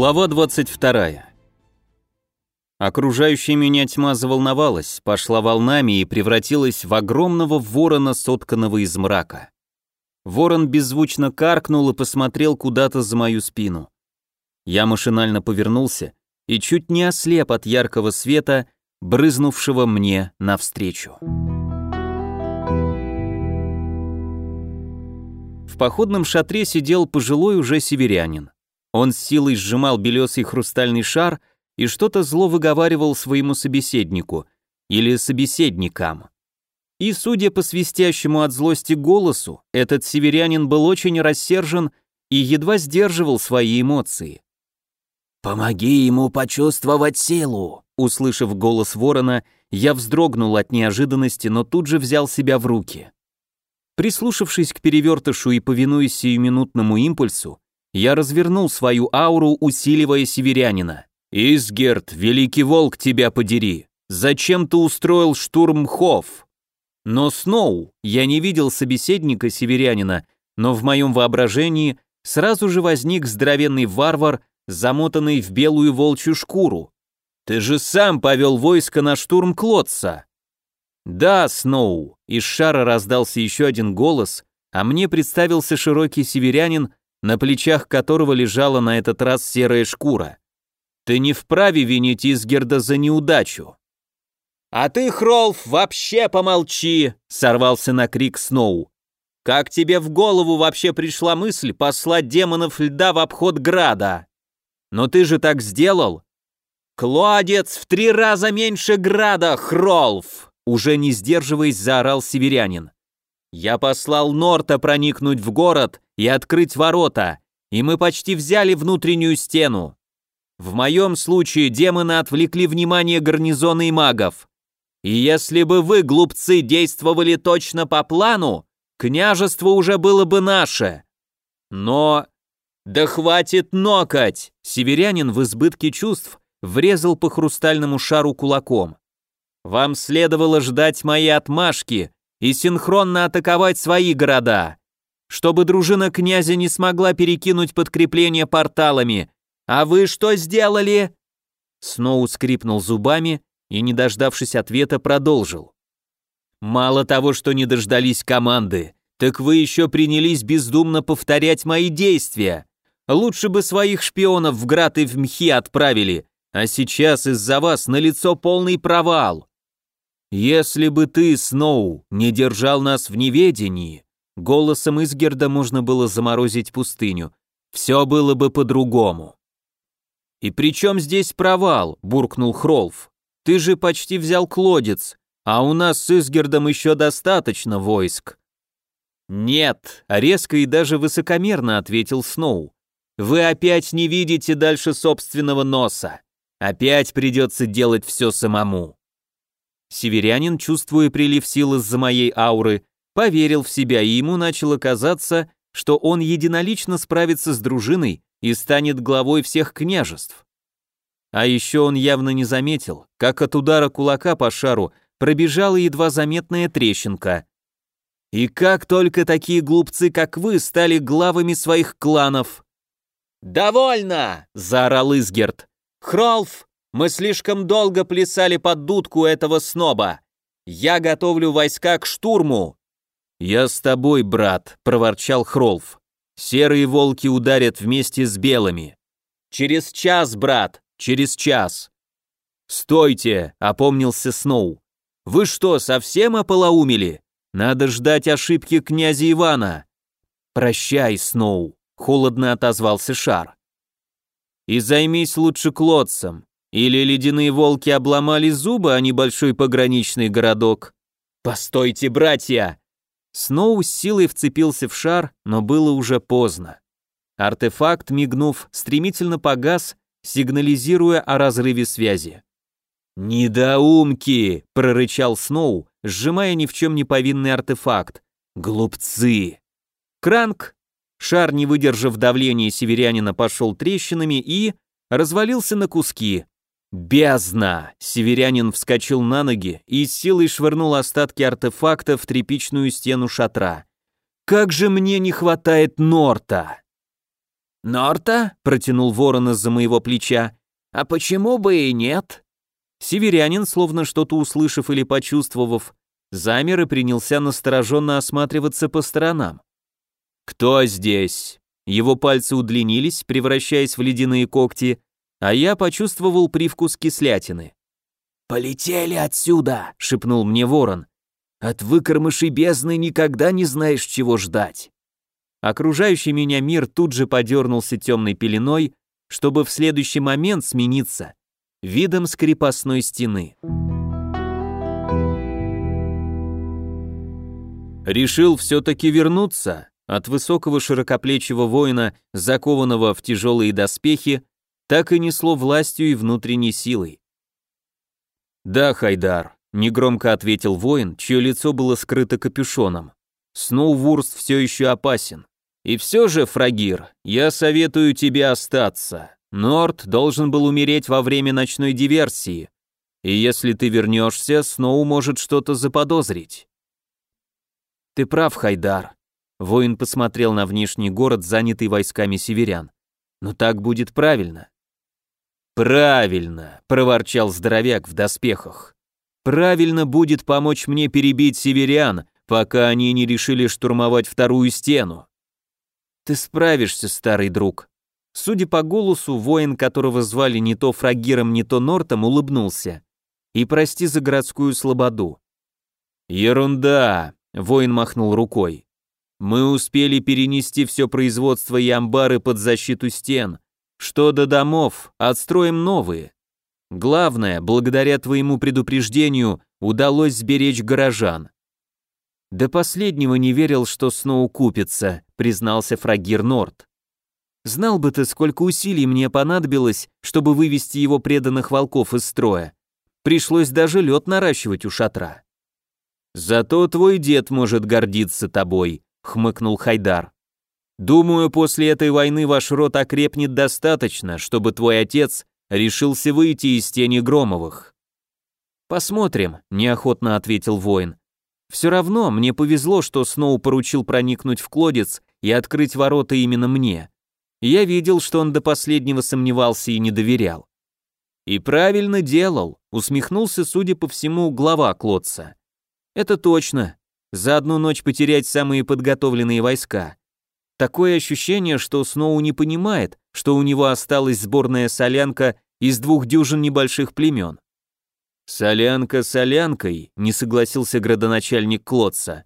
Глава 22. Окружающая меня тьма заволновалась, пошла волнами и превратилась в огромного ворона, сотканного из мрака. Ворон беззвучно каркнул и посмотрел куда-то за мою спину. Я машинально повернулся и чуть не ослеп от яркого света, брызнувшего мне навстречу. В походном шатре сидел пожилой уже северянин. Он с силой сжимал белесый хрустальный шар и что-то зло выговаривал своему собеседнику или собеседникам. И, судя по свистящему от злости голосу, этот северянин был очень рассержен и едва сдерживал свои эмоции. «Помоги ему почувствовать силу!» Услышав голос ворона, я вздрогнул от неожиданности, но тут же взял себя в руки. Прислушавшись к перевертышу и повинуясь сиюминутному импульсу, я развернул свою ауру, усиливая северянина. «Изгерт, великий волк, тебя подери! Зачем ты устроил штурм Хов?» Но Сноу, я не видел собеседника северянина, но в моем воображении сразу же возник здоровенный варвар, замотанный в белую волчью шкуру. «Ты же сам повел войско на штурм Клотца!» «Да, Сноу!» Из шара раздался еще один голос, а мне представился широкий северянин, на плечах которого лежала на этот раз серая шкура. «Ты не вправе винить Изгерда за неудачу!» «А ты, Хролф, вообще помолчи!» — сорвался на крик Сноу. «Как тебе в голову вообще пришла мысль послать демонов льда в обход Града? Но ты же так сделал!» «Кладец в три раза меньше Града, Хролф!» Уже не сдерживаясь, заорал северянин. «Я послал Норта проникнуть в город и открыть ворота, и мы почти взяли внутреннюю стену. В моем случае демоны отвлекли внимание гарнизона и магов. И если бы вы, глупцы, действовали точно по плану, княжество уже было бы наше. Но... Да хватит нокать! Северянин в избытке чувств врезал по хрустальному шару кулаком. Вам следовало ждать моей отмашки и синхронно атаковать свои города чтобы дружина князя не смогла перекинуть подкрепление порталами. А вы что сделали?» Сноу скрипнул зубами и, не дождавшись ответа, продолжил. «Мало того, что не дождались команды, так вы еще принялись бездумно повторять мои действия. Лучше бы своих шпионов в град и в мхи отправили, а сейчас из-за вас налицо полный провал. Если бы ты, Сноу, не держал нас в неведении, Голосом Изгерда можно было заморозить пустыню. Все было бы по-другому. «И при чем здесь провал?» – буркнул Хролф. «Ты же почти взял Клодец, а у нас с Изгердом еще достаточно войск». «Нет», – резко и даже высокомерно ответил Сноу. «Вы опять не видите дальше собственного носа. Опять придется делать все самому». Северянин, чувствуя прилив сил из-за моей ауры, поверил в себя, и ему начало казаться, что он единолично справится с дружиной и станет главой всех княжеств. А еще он явно не заметил, как от удара кулака по шару пробежала едва заметная трещинка. И как только такие глупцы, как вы, стали главами своих кланов. «Довольно!» — заорал Изгерт. «Хролф, мы слишком долго плясали под дудку этого сноба. Я готовлю войска к штурму, «Я с тобой, брат», — проворчал Хролф. «Серые волки ударят вместе с белыми». «Через час, брат, через час». «Стойте», — опомнился Сноу. «Вы что, совсем ополоумели? Надо ждать ошибки князя Ивана». «Прощай, Сноу», — холодно отозвался Шар. «И займись лучше Клодцем. Или ледяные волки обломали зубы, а небольшой пограничный городок?» «Постойте, братья!» Сноу с силой вцепился в шар, но было уже поздно. Артефакт, мигнув, стремительно погас, сигнализируя о разрыве связи. «Недоумки!» — прорычал Сноу, сжимая ни в чем не повинный артефакт. «Глупцы!» Кранк, шар, не выдержав давления северянина, пошел трещинами и развалился на куски. «Бездна!» — северянин вскочил на ноги и с силой швырнул остатки артефакта в тряпичную стену шатра. «Как же мне не хватает Норта!» Норта?» — протянул ворон из-за моего плеча. «А почему бы и нет?» Северянин, словно что-то услышав или почувствовав, замер и принялся настороженно осматриваться по сторонам. «Кто здесь?» Его пальцы удлинились, превращаясь в ледяные когти, а я почувствовал привкус кислятины. «Полетели отсюда!» — шепнул мне ворон. «От выкормышей бездны никогда не знаешь, чего ждать». Окружающий меня мир тут же подернулся темной пеленой, чтобы в следующий момент смениться видом с крепостной стены. Решил все-таки вернуться. От высокого широкоплечего воина, закованного в тяжелые доспехи, так и несло властью и внутренней силой. «Да, Хайдар», — негромко ответил воин, чье лицо было скрыто капюшоном. «Сноувурст все еще опасен. И все же, Фрагир, я советую тебе остаться. Норт должен был умереть во время ночной диверсии. И если ты вернешься, Сноу может что-то заподозрить». «Ты прав, Хайдар», Воин посмотрел на внешний город, занятый войсками северян. «Но так будет правильно». «Правильно», — проворчал здоровяк в доспехах. «Правильно будет помочь мне перебить северян, пока они не решили штурмовать вторую стену». «Ты справишься, старый друг». Судя по голосу, воин, которого звали не то Фрагиром, не то Нортом, улыбнулся. «И прости за городскую слободу». «Ерунда», — воин махнул рукой. Мы успели перенести все производство и амбары под защиту стен. Что до домов, отстроим новые. Главное, благодаря твоему предупреждению, удалось сберечь горожан. До последнего не верил, что Сноу купится, признался Фрагир Норт. Знал бы ты, сколько усилий мне понадобилось, чтобы вывести его преданных волков из строя. Пришлось даже лед наращивать у шатра. Зато твой дед может гордиться тобой, хмыкнул Хайдар. Думаю, после этой войны ваш род окрепнет достаточно, чтобы твой отец решился выйти из тени Громовых. Посмотрим, неохотно ответил воин. Все равно мне повезло, что Сноу поручил проникнуть в Клодец и открыть ворота именно мне. Я видел, что он до последнего сомневался и не доверял. И правильно делал, усмехнулся, судя по всему, глава Клодца. Это точно, за одну ночь потерять самые подготовленные войска. Такое ощущение, что Сноу не понимает, что у него осталась сборная солянка из двух дюжин небольших племен. «Солянка солянкой», — не согласился градоначальник Клотца.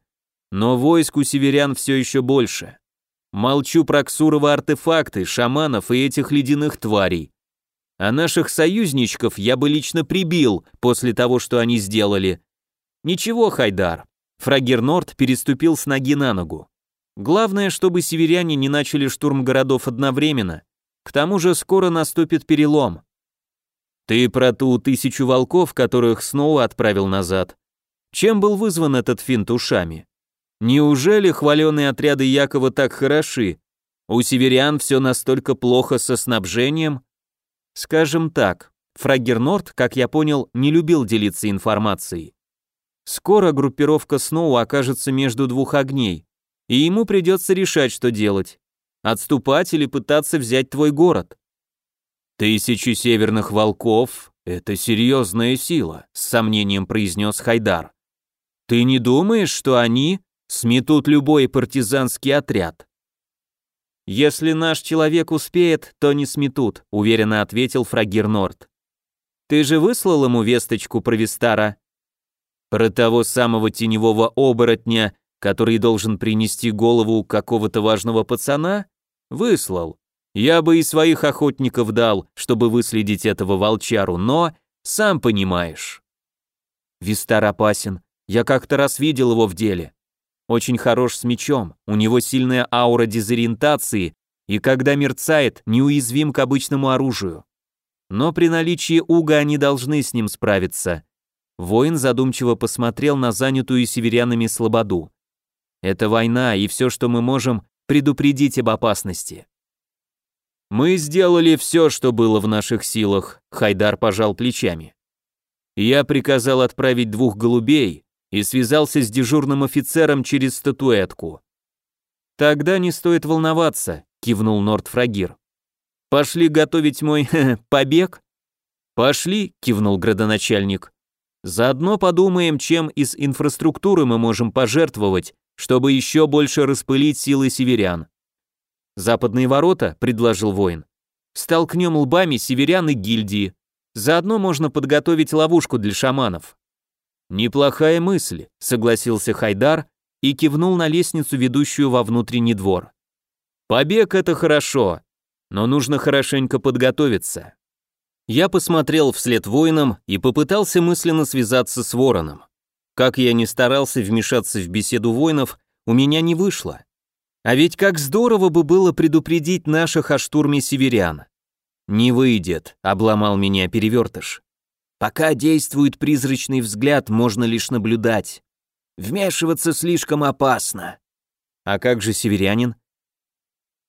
«Но войск у северян все еще больше. Молчу про Ксурова артефакты, шаманов и этих ледяных тварей. А наших союзничков я бы лично прибил после того, что они сделали. Ничего, Хайдар, Фрагер Норд переступил с ноги на ногу. Главное, чтобы северяне не начали штурм городов одновременно. К тому же скоро наступит перелом. Ты про ту тысячу волков, которых снова отправил назад. Чем был вызван этот финт ушами? Неужели хваленые отряды Якова так хороши? У северян все настолько плохо со снабжением? Скажем так, Фрагер Норд, как я понял, не любил делиться информацией. Скоро группировка Сноу окажется между двух огней, и ему придется решать, что делать. Отступать или пытаться взять твой город. «Тысячи северных волков — это серьезная сила», — с сомнением произнес Хайдар. «Ты не думаешь, что они сметут любой партизанский отряд?» «Если наш человек успеет, то не сметут», — уверенно ответил Фрагир Норд. «Ты же выслал ему весточку про Вистара?» Про того самого теневого оборотня, который должен принести голову какого-то важного пацана? Выслал. Я бы и своих охотников дал, чтобы выследить этого волчару, но, сам понимаешь. Вистар опасен. Я как-то раз видел его в деле. Очень хорош с мечом, у него сильная аура дезориентации, и когда мерцает, неуязвим к обычному оружию. Но при наличии уга они должны с ним справиться. Воин задумчиво посмотрел на занятую северянами слободу. Это война, и все, что мы можем, предупредить об опасности. Мы сделали все, что было в наших силах, Хайдар пожал плечами. Я приказал отправить двух голубей и связался с дежурным офицером через статуэтку. Тогда не стоит волноваться, кивнул Нордфрагир. Пошли готовить мой побег? Пошли, кивнул градоначальник. Заодно подумаем, чем из инфраструктуры мы можем пожертвовать, чтобы еще больше распылить силы северян. Западные ворота, предложил воин. Столкнем лбами северян и гильдии. Заодно можно подготовить ловушку для шаманов. Неплохая мысль, согласился Хайдар и кивнул на лестницу, ведущую во внутренний двор. Побег это хорошо, но нужно хорошенько подготовиться. Я посмотрел вслед воинам и попытался мысленно связаться с вороном. Как я ни старался вмешаться в беседу воинов, у меня не вышло. А ведь как здорово бы было предупредить наших о штурме северян. «Не выйдет», — обломал меня перевертыш. «Пока действует призрачный взгляд, можно лишь наблюдать. Вмешиваться слишком опасно». «А как же северянин?»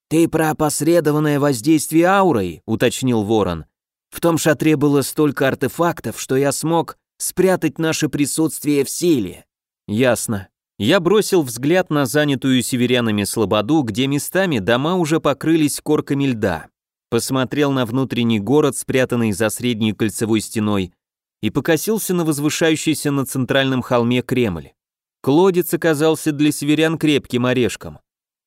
«Ты про опосредованное воздействие аурой», — уточнил ворон. В том шатре было столько артефактов, что я смог спрятать наше присутствие в силе. Ясно. Я бросил взгляд на занятую северянами слободу, где местами дома уже покрылись корками льда. Посмотрел на внутренний город, спрятанный за средней кольцевой стеной, и покосился на возвышающийся на центральном холме Кремль. Колодец оказался для северян крепким орешком.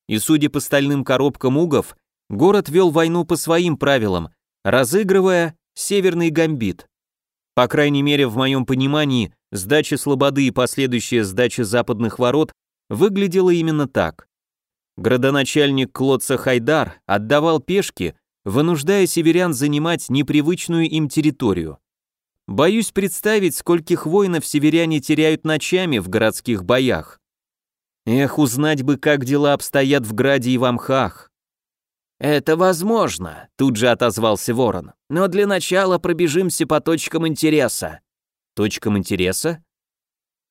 И судя по стальным коробкам угов, город вел войну по своим правилам, разыгрывая северный гамбит. По крайней мере, в моем понимании, сдача Слободы и последующая сдача западных ворот выглядела именно так. Градоначальник Клодца Хайдар отдавал пешки, вынуждая северян занимать непривычную им территорию. Боюсь представить, скольких воинов северяне теряют ночами в городских боях. Эх, узнать бы, как дела обстоят в Граде и в Амхах. «Это возможно», — тут же отозвался Ворон. «Но для начала пробежимся по точкам интереса». «Точкам интереса?»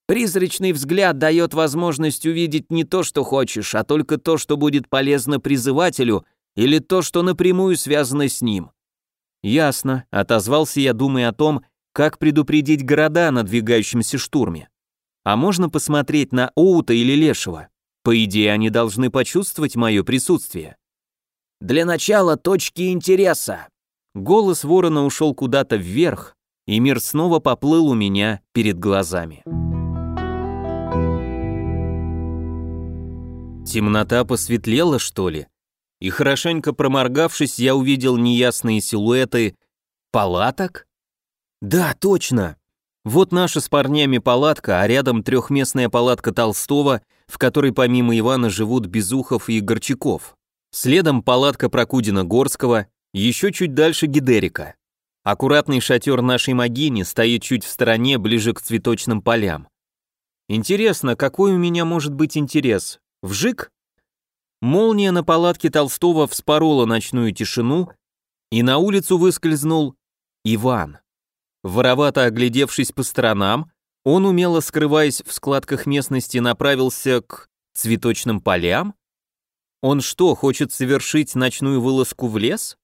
Призрачный взгляд дает возможность увидеть не то, что хочешь, а только то, что будет полезно призывателю, или то, что напрямую связано с ним. Ясно, отозвался я, думая о том, как предупредить города о надвигающемся штурме. А можно посмотреть на Оута или Лешего? По идее, они должны почувствовать мое присутствие. Для начала точки интереса. Голос ворона ушел куда-то вверх, и мир снова поплыл у меня перед глазами. Темнота посветлела, что ли? И хорошенько проморгавшись, я увидел неясные силуэты палаток? Да, точно. Вот наша с парнями палатка, а рядом трехместная палатка Толстого, в которой помимо Ивана живут Безухов и Горчаков. Следом палатка Прокудина-Горского, еще чуть дальше Гидерика. Аккуратный шатер нашей могини стоит чуть в стороне, ближе к цветочным полям. Интересно, какой у меня может быть интерес? Вжик? Молния на палатке Толстого вспорола ночную тишину, и на улицу выскользнул Иван. Воровато оглядевшись по сторонам, он, умело скрываясь в складках местности, направился к цветочным полям? Он что, хочет совершить ночную вылазку в лес?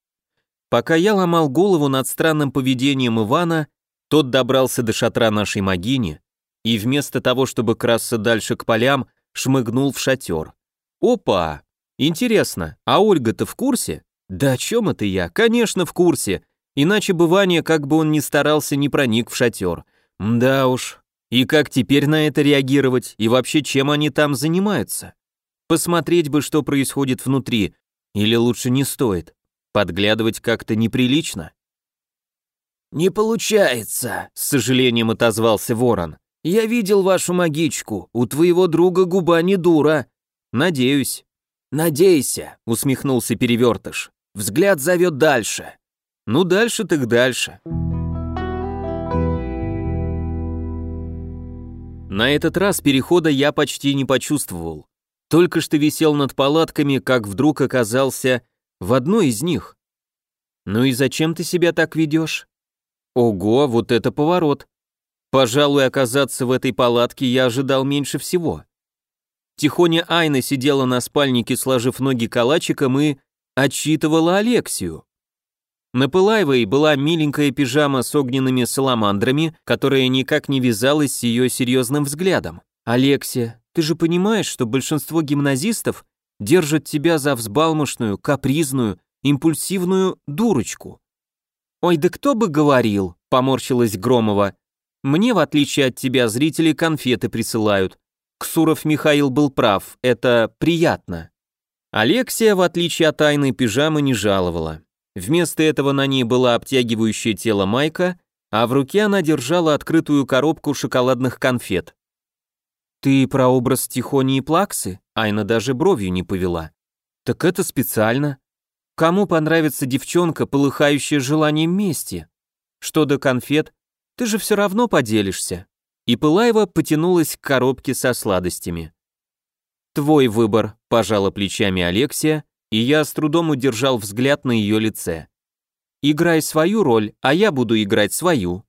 Пока я ломал голову над странным поведением Ивана, тот добрался до шатра нашей могини и вместо того, чтобы красться дальше к полям, шмыгнул в шатер. Опа! Интересно, а Ольга-то в курсе? Да о чем это я? Конечно, в курсе. Иначе бы Ваня, как бы он ни старался, не проник в шатер. Да уж. И как теперь на это реагировать? И вообще, чем они там занимаются? Посмотреть бы, что происходит внутри, или лучше не стоит. Подглядывать как-то неприлично. «Не получается», — с сожалением отозвался ворон. «Я видел вашу магичку, у твоего друга губа не дура». «Надеюсь». «Надейся», — усмехнулся перевертыш. «Взгляд зовет дальше». «Ну дальше так дальше». На этот раз перехода я почти не почувствовал. Только что висел над палатками, как вдруг оказался в одной из них. «Ну и зачем ты себя так ведешь?» «Ого, вот это поворот!» Пожалуй, оказаться в этой палатке я ожидал меньше всего. Тихоня Айна сидела на спальнике, сложив ноги калачиком и отчитывала Алексию. На Пылаевой была миленькая пижама с огненными саламандрами, которая никак не вязалась с ее серьезным взглядом. «Алексия, ты же понимаешь, что большинство гимназистов держат тебя за взбалмошную, капризную, импульсивную дурочку. «Ой, да кто бы говорил», — поморщилась Громова. «Мне, в отличие от тебя, зрители конфеты присылают. Ксуров Михаил был прав, это приятно». Алексия, в отличие от тайной пижамы, не жаловала. Вместо этого на ней была обтягивающее тело майка, а в руке она держала открытую коробку шоколадных конфет. «Ты про образ Тихони и Плаксы?» Айна даже бровью не повела. «Так это специально. Кому понравится девчонка, полыхающая желанием мести? Что до конфет, ты же все равно поделишься». И Пылаева потянулась к коробке со сладостями. «Твой выбор», – пожала плечами Алексия, и я с трудом удержал взгляд на ее лице. «Играй свою роль, а я буду играть свою».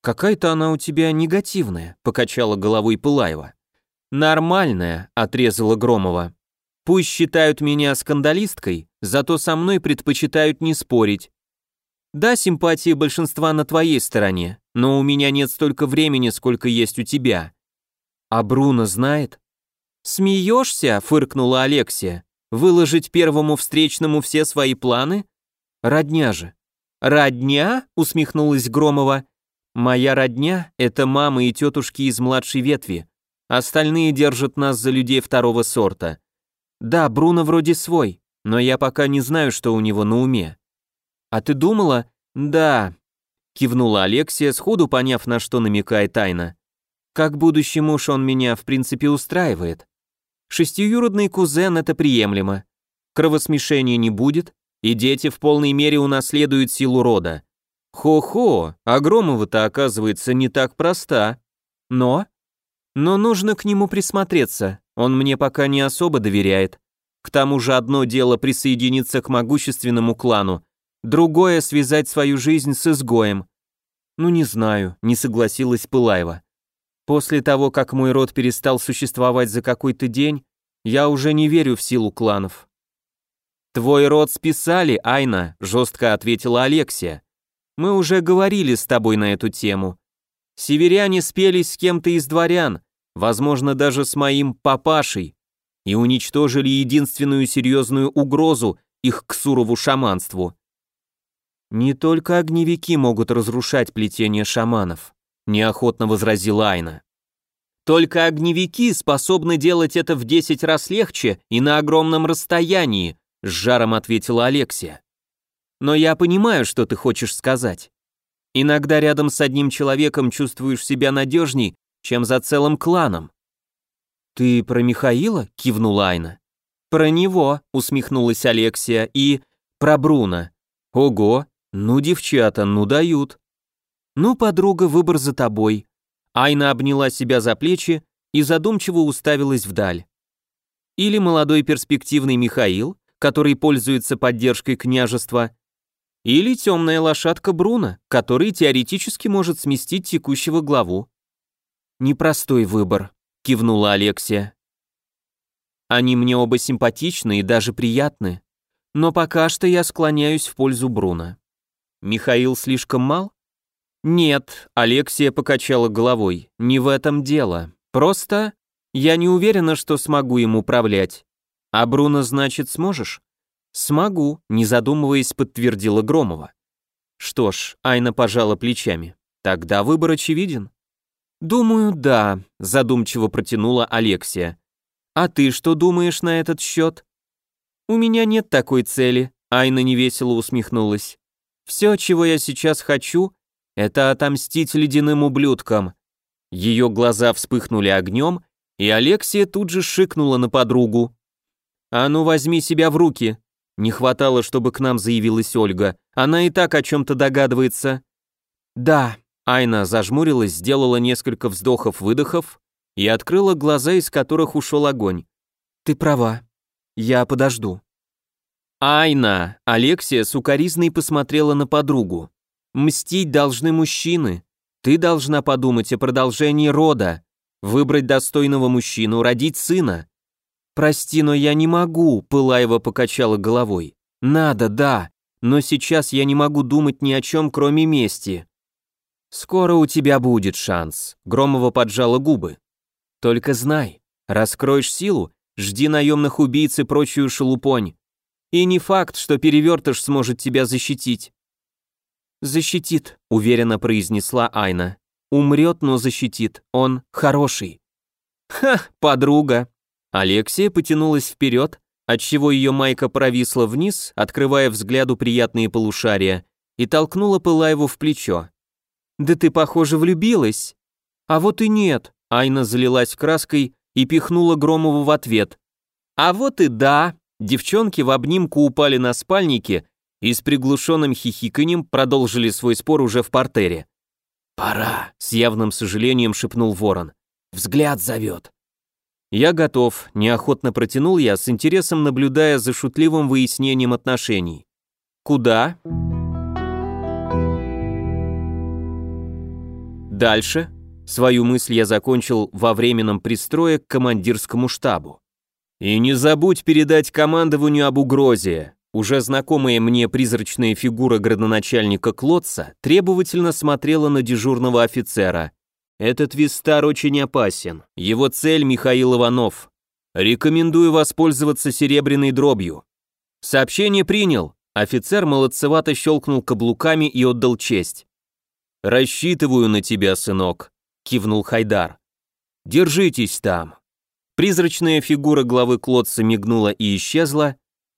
«Какая-то она у тебя негативная», – покачала головой Пылаева. «Нормальная», – отрезала Громова. «Пусть считают меня скандалисткой, зато со мной предпочитают не спорить. Да, симпатии большинства на твоей стороне, но у меня нет столько времени, сколько есть у тебя. А Бруно знает?» «Смеешься?» – фыркнула Алексия. Выложить первому встречному все свои планы? Родня же. Родня? усмехнулась Громова. Моя родня — это мама и тетушки из младшей ветви. Остальные держат нас за людей второго сорта. Да, Бруно вроде свой, но я пока не знаю, что у него на уме. А ты думала? Да. Кивнула Алексия, сходу поняв, на что намекает тайна. Как будущий муж он меня, в принципе, устраивает. Шестиюродный кузен — это приемлемо. Кровосмешения не будет, и дети в полной мере унаследуют силу рода. Хо-хо, а Громова-то, оказывается, не так проста. Но? Но нужно к нему присмотреться, он мне пока не особо доверяет. К тому же одно дело присоединиться к могущественному клану, другое — связать свою жизнь с изгоем. Ну не знаю, не согласилась Пылаева. После того, как мой род перестал существовать за какой-то день, я уже не верю в силу кланов. «Твой род списали, Айна», — жестко ответила Алексия. «Мы уже говорили с тобой на эту тему. Северяне спелись с кем-то из дворян, возможно, даже с моим папашей, и уничтожили единственную серьезную угрозу их к сурову шаманству. Не только огневики могут разрушать плетение шаманов неохотно возразила Айна. Только огневики способны делать это в 10 раз легче и на огромном расстоянии, с жаром ответила Алексия. Но я понимаю, что ты хочешь сказать. Иногда рядом с одним человеком чувствуешь себя надежней, чем за целым кланом. Ты про Михаила? кивнула Айна. Про него, усмехнулась Алексия, и про Бруно. Ого, ну девчата, ну дают. «Ну, подруга, выбор за тобой». Айна обняла себя за плечи и задумчиво уставилась вдаль. Или молодой перспективный Михаил, который пользуется поддержкой княжества, или темная лошадка Бруно, который теоретически может сместить текущего главу. «Непростой выбор», — кивнула Алексия. «Они мне оба симпатичны и даже приятны, но пока что я склоняюсь в пользу Бруно. Михаил слишком мал? «Нет», — Алексия покачала головой, — «не в этом дело. Просто я не уверена, что смогу им управлять. А Бруно, значит, сможешь?» «Смогу», — не задумываясь, подтвердила Громова. «Что ж», — Айна пожала плечами, — «тогда выбор очевиден». «Думаю, да», — задумчиво протянула Алексия. «А ты что думаешь на этот счет?» «У меня нет такой цели», — Айна невесело усмехнулась. «Все, чего я сейчас хочу, это отомстить ледяным ублюдкам. Ее глаза вспыхнули огнем, и Алексия тут же шикнула на подругу. «А ну возьми себя в руки!» Не хватало, чтобы к нам заявилась Ольга. Она и так о чем-то догадывается. «Да», Айна зажмурилась, сделала несколько вздохов-выдохов и открыла глаза, из которых ушел огонь. «Ты права. Я подожду». «Айна!» Алексия сукоризной посмотрела на подругу. Мстить должны мужчины. Ты должна подумать о продолжении рода, выбрать достойного мужчину, родить сына. Прости, но я не могу, Пылаева покачала головой. Надо, да, но сейчас я не могу думать ни о чем, кроме мести. Скоро у тебя будет шанс, Громова поджала губы. Только знай, раскроешь силу, жди наемных убийц и прочую шелупонь. И не факт, что перевертыш сможет тебя защитить. «Защитит», — уверенно произнесла Айна. «Умрет, но защитит. Он хороший». «Ха, подруга!» Алексия потянулась вперед, отчего ее майка провисла вниз, открывая взгляду приятные полушария, и толкнула Пылаеву в плечо. «Да ты, похоже, влюбилась». «А вот и нет», — Айна залилась краской и пихнула Громову в ответ. «А вот и да». Девчонки в обнимку упали на спальники и с приглушенным хихиканьем продолжили свой спор уже в портере. «Пора», — с явным сожалением шепнул ворон. «Взгляд зовет». «Я готов», — неохотно протянул я, с интересом наблюдая за шутливым выяснением отношений. «Куда?» Дальше. Свою мысль я закончил во временном пристрое к командирскому штабу. И не забудь передать командованию об угрозе. Уже знакомая мне призрачная фигура градоначальника Клотца требовательно смотрела на дежурного офицера. Этот Вистар очень опасен. Его цель Михаил Иванов. Рекомендую воспользоваться серебряной дробью. Сообщение принял. Офицер молодцевато щелкнул каблуками и отдал честь. «Рассчитываю на тебя, сынок», — кивнул Хайдар. «Держитесь там». Призрачная фигура главы Клодца мигнула и исчезла,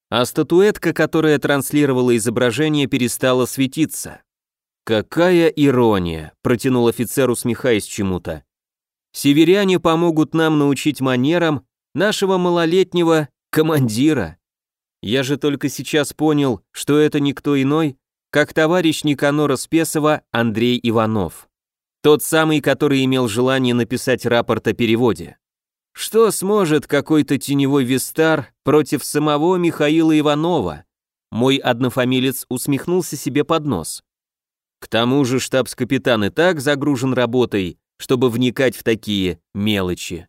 а статуэтка, которая транслировала изображение, перестала светиться. «Какая ирония!» — протянул офицер, усмехаясь чему-то. «Северяне помогут нам научить манерам нашего малолетнего командира. Я же только сейчас понял, что это никто иной, как товарищ Никанора Спесова Андрей Иванов. Тот самый, который имел желание написать рапорт о переводе. Что сможет какой-то теневой вистар против самого Михаила Иванова? Мой однофамилец усмехнулся себе под нос. К тому же штабс-капитан и так загружен работой, чтобы вникать в такие мелочи.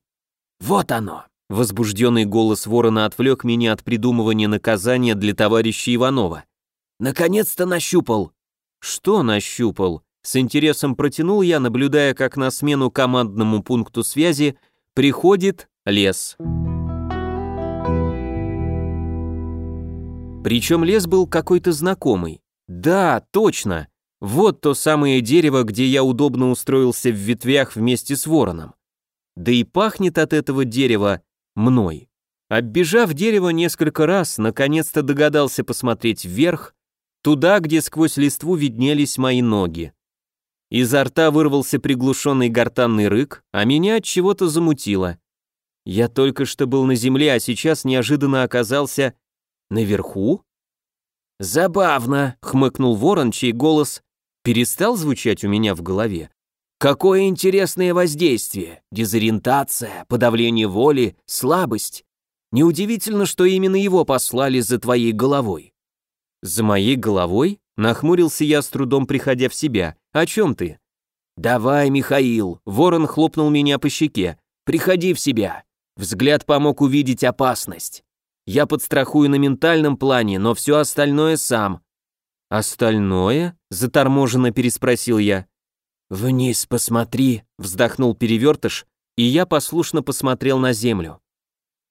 Вот оно. Возбужденный голос ворона отвлек меня от придумывания наказания для товарища Иванова. Наконец-то нащупал. Что нащупал? С интересом протянул я, наблюдая, как на смену командному пункту связи приходит лес. Причем лес был какой-то знакомый. Да, точно. Вот то самое дерево, где я удобно устроился в ветвях вместе с вороном. Да и пахнет от этого дерева мной. Оббежав дерево несколько раз, наконец-то догадался посмотреть вверх туда, где сквозь листву виднелись мои ноги. Изо рта вырвался приглушенный гортанный рык, а меня от чего-то замутило. Я только что был на земле, а сейчас неожиданно оказался наверху. Забавно, хмыкнул ворон, чей голос перестал звучать у меня в голове. Какое интересное воздействие, дезориентация, подавление воли, слабость. Неудивительно, что именно его послали за твоей головой. «За моей головой?» — нахмурился я с трудом, приходя в себя. «О чем ты?» «Давай, Михаил!» — ворон хлопнул меня по щеке. «Приходи в себя!» Взгляд помог увидеть опасность. Я подстрахую на ментальном плане, но все остальное сам. «Остальное?» — заторможенно переспросил я. «Вниз посмотри», — вздохнул перевертыш, и я послушно посмотрел на землю.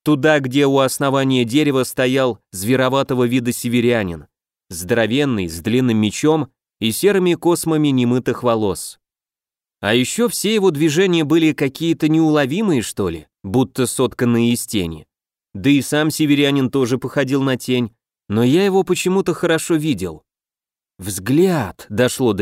Туда, где у основания дерева стоял звероватого вида северянин здоровенный, с длинным мечом и серыми космами немытых волос. А еще все его движения были какие-то неуловимые, что ли, будто сотканные из тени. Да и сам северянин тоже походил на тень, но я его почему-то хорошо видел. Взгляд дошло до